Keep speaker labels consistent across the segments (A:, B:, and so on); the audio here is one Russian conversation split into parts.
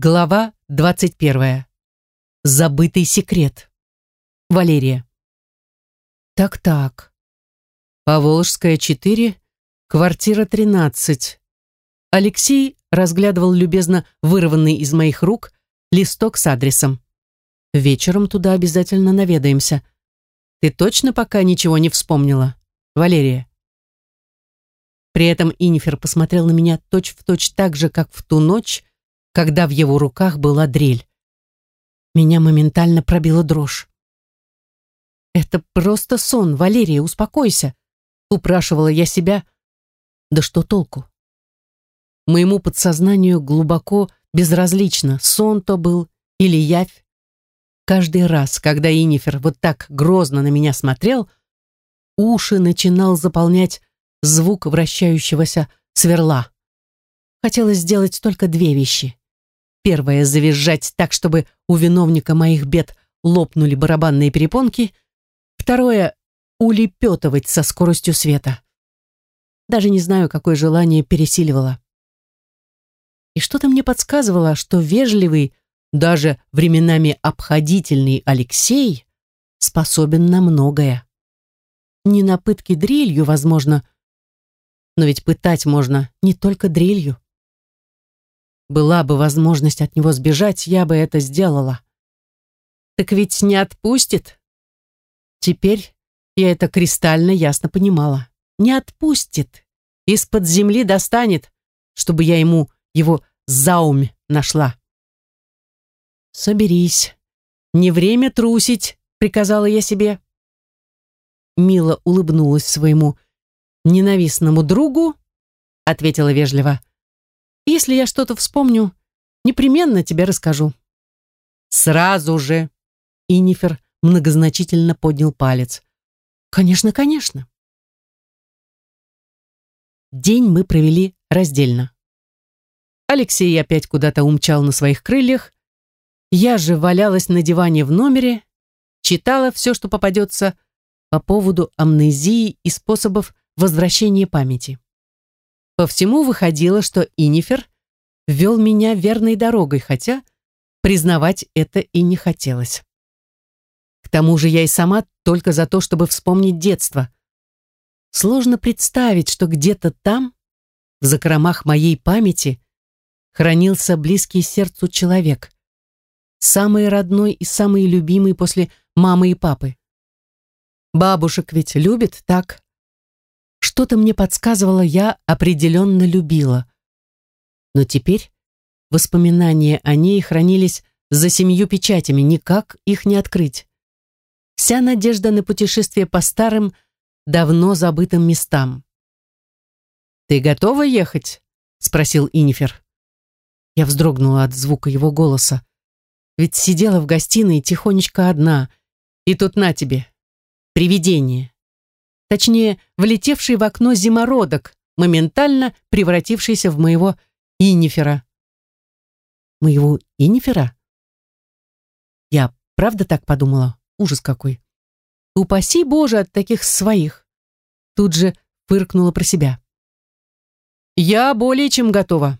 A: Глава 21. Забытый секрет. Валерия. Так-так. Поволжская, 4, квартира 13. Алексей разглядывал любезно вырванный из моих рук листок с адресом. Вечером туда обязательно наведаемся. Ты точно пока ничего не вспомнила, Валерия? При этом Инифер посмотрел на меня точь-в-точь точь так же, как в ту ночь, когда в его руках была дрель. Меня моментально пробила дрожь. «Это просто сон, Валерия, успокойся», — упрашивала я себя. «Да что толку?» Моему подсознанию глубоко безразлично, сон то был или явь. Каждый раз, когда Инифер вот так грозно на меня смотрел, уши начинал заполнять звук вращающегося сверла. Хотелось сделать только две вещи. Первое — завизжать так, чтобы у виновника моих бед лопнули барабанные перепонки. Второе — улепетывать со скоростью света. Даже не знаю, какое желание пересиливало. И что-то мне подсказывало, что вежливый, даже временами обходительный Алексей способен на многое. Не на пытки дрелью, возможно, но ведь пытать можно не только дрелью. Была бы возможность от него сбежать, я бы это сделала. Так ведь не отпустит. Теперь я это кристально ясно понимала. Не отпустит. Из-под земли достанет, чтобы я ему его заумь нашла. «Соберись. Не время трусить», — приказала я себе. Мила улыбнулась своему ненавистному другу, ответила вежливо. Если я что-то вспомню, непременно тебе расскажу. Сразу же. Инифер многозначительно поднял палец. Конечно, конечно. День мы провели раздельно. Алексей опять куда-то умчал на своих крыльях. Я же валялась на диване в номере, читала все, что попадется по поводу амнезии и способов возвращения памяти. По всему выходило, что Инифер вел меня верной дорогой, хотя признавать это и не хотелось. К тому же я и сама только за то, чтобы вспомнить детство. Сложно представить, что где-то там, в закромах моей памяти, хранился близкий сердцу человек, самый родной и самый любимый после мамы и папы. Бабушек ведь любят так, что-то мне подсказывало, я определенно любила. Но теперь воспоминания о ней хранились за семью печатями, никак их не открыть. Вся надежда на путешествие по старым, давно забытым местам. «Ты готова ехать?» — спросил Инифер. Я вздрогнула от звука его голоса. Ведь сидела в гостиной тихонечко одна, и тут на тебе, привидение точнее, влетевший в окно зимородок, моментально превратившийся в моего инифера. Моего инифера? Я правда так подумала? Ужас какой. Упаси Боже от таких своих. Тут же фыркнула про себя. Я более чем готова.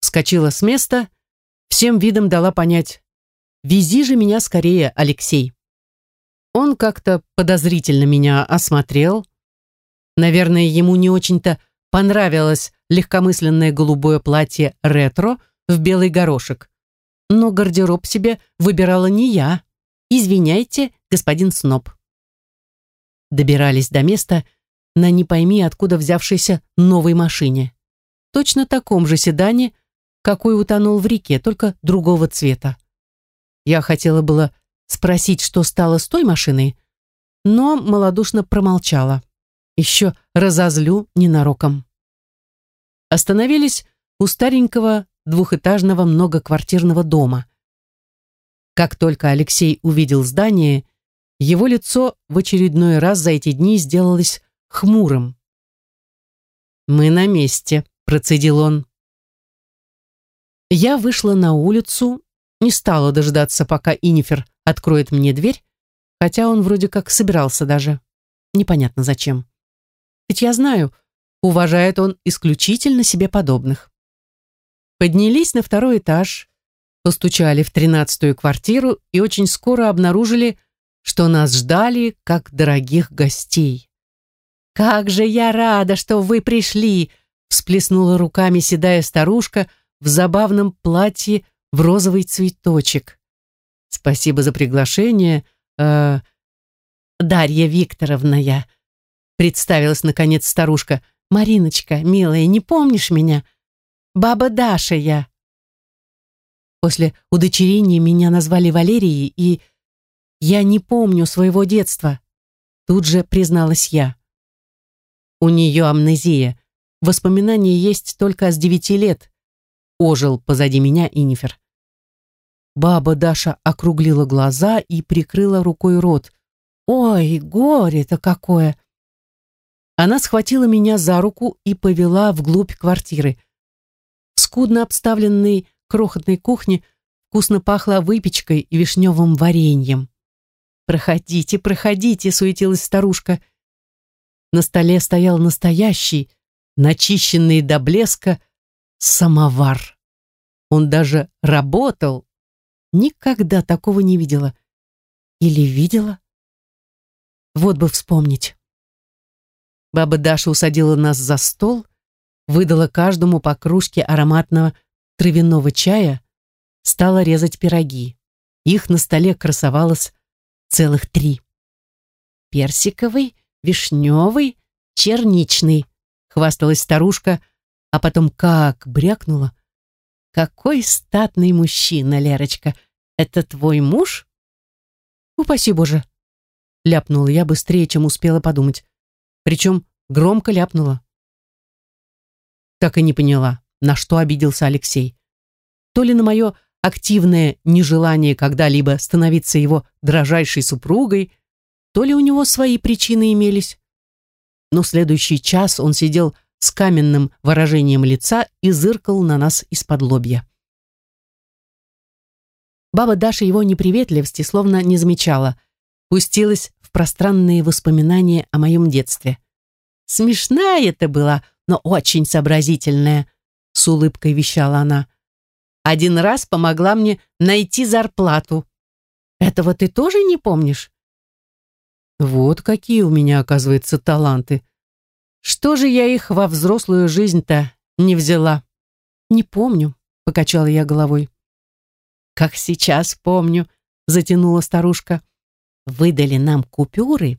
A: Скочила с места, всем видом дала понять. Вези же меня скорее, Алексей. Он как-то подозрительно меня осмотрел. Наверное, ему не очень-то понравилось легкомысленное голубое платье ретро в белый горошек. Но гардероб себе выбирала не я. Извиняйте, господин Сноб. Добирались до места на не пойми откуда взявшейся новой машине. Точно таком же седане, какой утонул в реке, только другого цвета. Я хотела было спросить, что стало с той машиной, но малодушно промолчала. Еще разозлю ненароком. Остановились у старенького двухэтажного многоквартирного дома. Как только Алексей увидел здание, его лицо в очередной раз за эти дни сделалось хмурым. «Мы на месте», — процедил он. Я вышла на улицу, не стала дождаться, пока Инифер откроет мне дверь, хотя он вроде как собирался даже. Непонятно зачем. Ведь я знаю, уважает он исключительно себе подобных. Поднялись на второй этаж, постучали в тринадцатую квартиру и очень скоро обнаружили, что нас ждали как дорогих гостей. «Как же я рада, что вы пришли!» всплеснула руками седая старушка в забавном платье в розовый цветочек. «Спасибо за приглашение. Э, Дарья Викторовна я», представилась наконец старушка. «Мариночка, милая, не помнишь меня? Баба Даша я». После удочерения меня назвали Валерией, и я не помню своего детства. Тут же призналась я. У нее амнезия. Воспоминания есть только с девяти лет. Ожил позади меня Инифер. Баба Даша округлила глаза и прикрыла рукой рот. «Ой, горе-то какое!» Она схватила меня за руку и повела вглубь квартиры. В скудно обставленной крохотной кухне вкусно пахло выпечкой и вишневым вареньем. «Проходите, проходите», — суетилась старушка. На столе стоял настоящий, начищенный до блеска, самовар. Он даже работал. Никогда такого не видела. Или видела? Вот бы вспомнить. Баба Даша усадила нас за стол, выдала каждому по кружке ароматного травяного чая, стала резать пироги. Их на столе красовалось целых три. Персиковый, вишневый, черничный, хвасталась старушка, а потом как брякнула. Какой статный мужчина, Лерочка! Это твой муж? Упаси Боже! Ляпнула я быстрее, чем успела подумать. Причем громко ляпнула. Так и не поняла, на что обиделся Алексей. То ли на мое активное нежелание когда-либо становиться его дрожайшей супругой, то ли у него свои причины имелись но следующий час он сидел с каменным выражением лица и зыркал на нас из-под лобья. Баба Даша его неприветливости словно не замечала, пустилась в пространные воспоминания о моем детстве. «Смешная это была, но очень сообразительная», — с улыбкой вещала она. «Один раз помогла мне найти зарплату. Этого ты тоже не помнишь?» Вот какие у меня, оказывается, таланты. Что же я их во взрослую жизнь-то не взяла? Не помню, покачала я головой. Как сейчас помню, затянула старушка. Выдали нам купюры.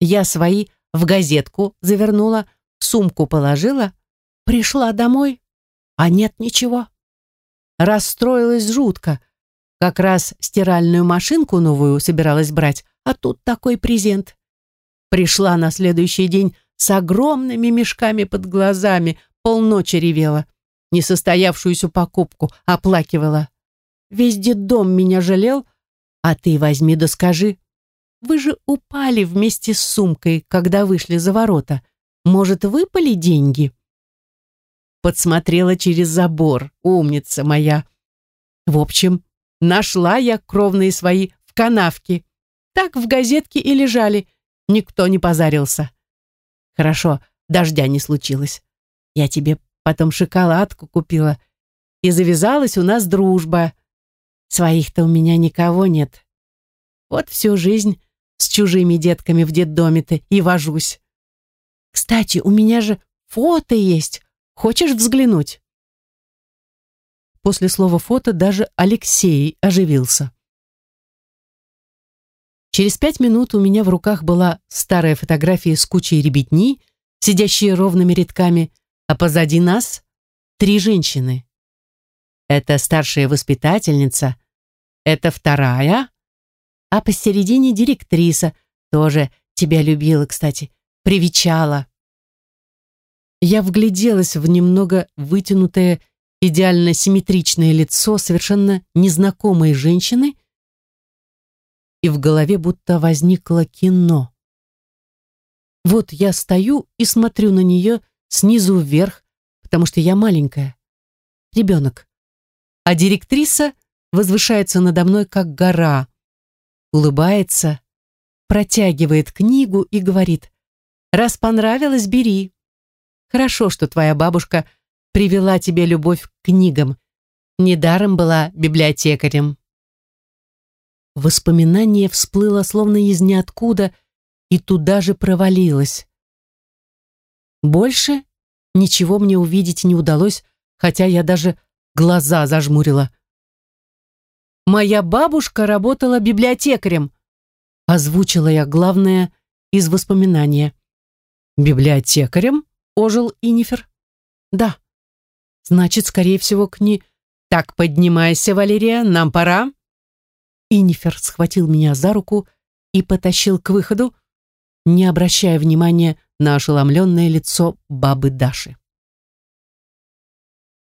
A: Я свои в газетку завернула, в сумку положила, пришла домой, а нет ничего. Расстроилась жутко. Как раз стиральную машинку новую собиралась брать, а тут такой презент. Пришла на следующий день с огромными мешками под глазами, полночи ревела. Несостоявшуюся покупку оплакивала. Весь дом меня жалел, а ты возьми да скажи. Вы же упали вместе с сумкой, когда вышли за ворота. Может, выпали деньги? Подсмотрела через забор, умница моя. В общем, нашла я кровные свои в канавке. Так в газетке и лежали, никто не позарился. Хорошо, дождя не случилось. Я тебе потом шоколадку купила, и завязалась у нас дружба. Своих-то у меня никого нет. Вот всю жизнь с чужими детками в детдоме-то и вожусь. Кстати, у меня же фото есть. Хочешь взглянуть? После слова «фото» даже Алексей оживился. Через пять минут у меня в руках была старая фотография с кучей ребятни, сидящие ровными рядками, а позади нас три женщины. Это старшая воспитательница, это вторая, а посередине директриса, тоже тебя любила, кстати, привечала. Я вгляделась в немного вытянутое, идеально симметричное лицо совершенно незнакомой женщины и в голове будто возникло кино. Вот я стою и смотрю на нее снизу вверх, потому что я маленькая, ребенок. А директриса возвышается надо мной, как гора, улыбается, протягивает книгу и говорит, «Раз понравилось, бери. Хорошо, что твоя бабушка привела тебе любовь к книгам. недаром была библиотекарем. Воспоминание всплыло словно из ниоткуда и туда же провалилось. Больше ничего мне увидеть не удалось, хотя я даже глаза зажмурила. «Моя бабушка работала библиотекарем», озвучила я главное из воспоминания. «Библиотекарем?» — ожил Инифер. «Да. Значит, скорее всего, к ней...» «Так, поднимайся, Валерия, нам пора». Инифер схватил меня за руку и потащил к выходу, не обращая внимания на ошеломленное лицо бабы Даши.